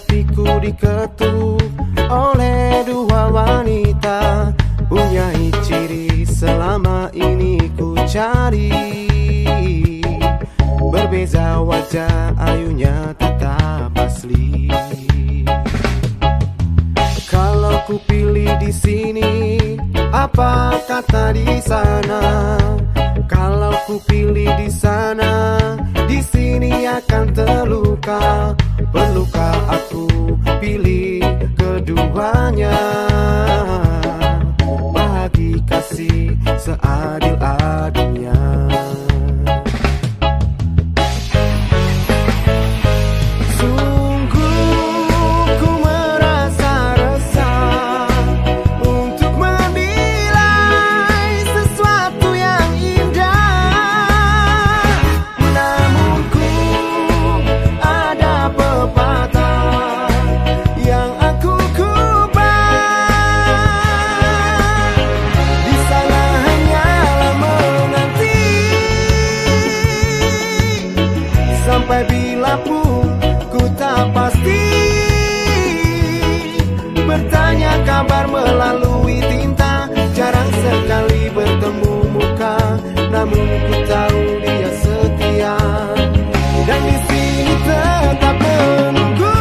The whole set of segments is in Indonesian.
diketuk oleh dua wanita. Punya ciri selama ini ku cari. Berbeza wajah ayunya tetap asli. Kalau ku pilih di sini apa kata di sana? Kalau ku pilih di sana di sini akan terluka wrong Pun ku tak pasti. Bertanya kabar melalui tinta. Jarang sekali bertemu muka. Namun ku tahu dia setia. Dan di sini tetap menunggu.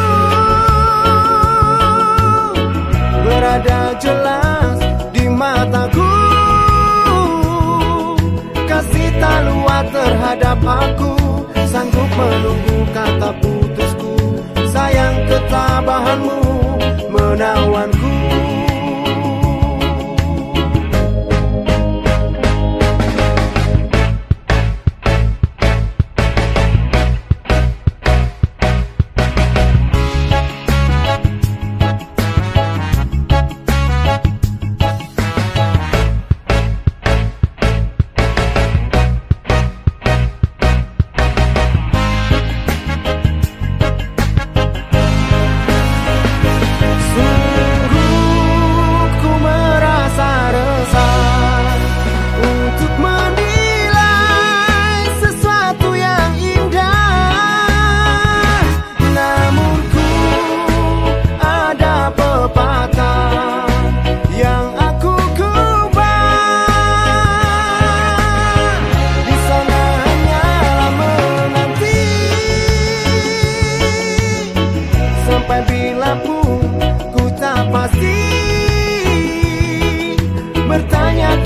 Berada jelas di mataku. Kasih tak luar terhadap aku sanggup menunggu kata putusku. Sayang ketabahanmu menawanku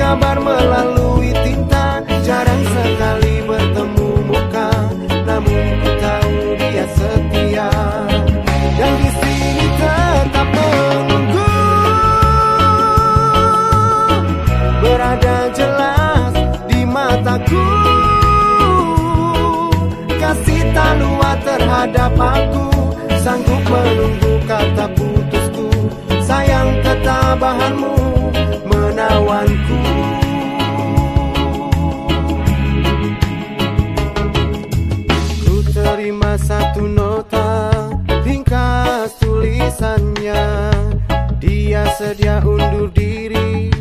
kabar melalui tinta. Jarang sekali bertemu muka Namun ku tahu dia setia. Yang di sini tetap menunggu. Berada jelas di mataku. Kasih tak luar terhadap aku. Sanggup menunggu kata putusku. Sayang ketabahanmu menawanku terima satu nota ringkas tulisannya. Dia sedia undur diri